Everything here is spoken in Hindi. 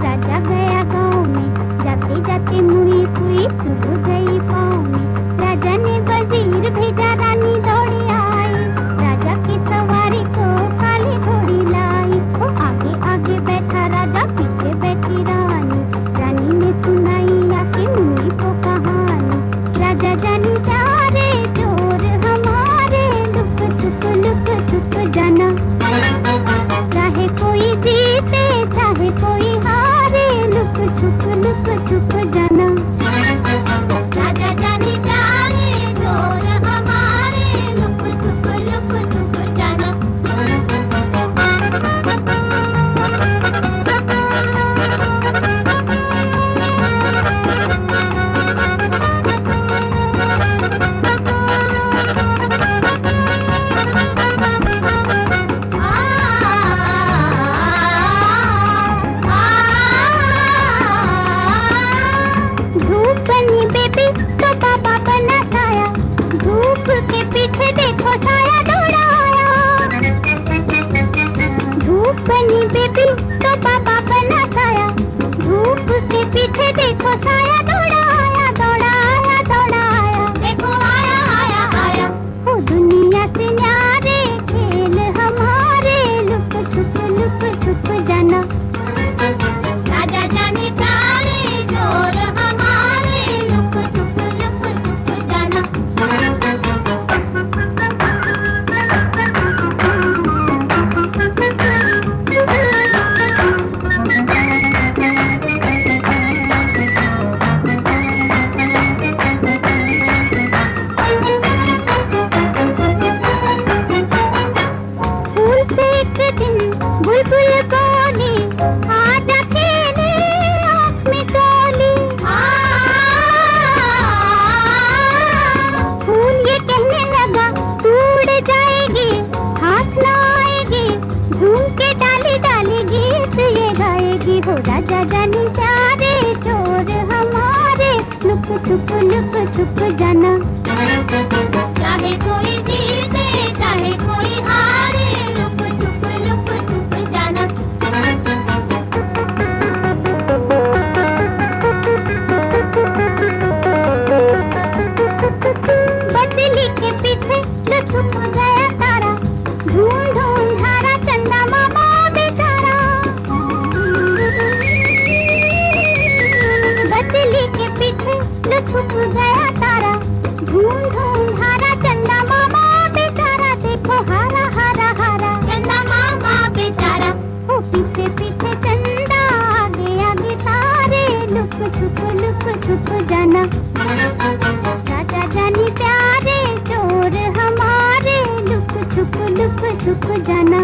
राजा गया गाँव में जाते जाते मुड़ी सुई सुध Okay. प्यारे चोर हमारे लुक छुप लुक छुप जाना। चाहे कोई गया तारा धूम धूम धारा चंदा मामा बेचारा देखो हारा हारा हारा चंदा मामा बेचारा पीछे पीछे चंदा आगे आगे तारे लुक छुप लुक छुप जाना जानी प्यारे चोर हमारे लुक छुप लुक छुप जाना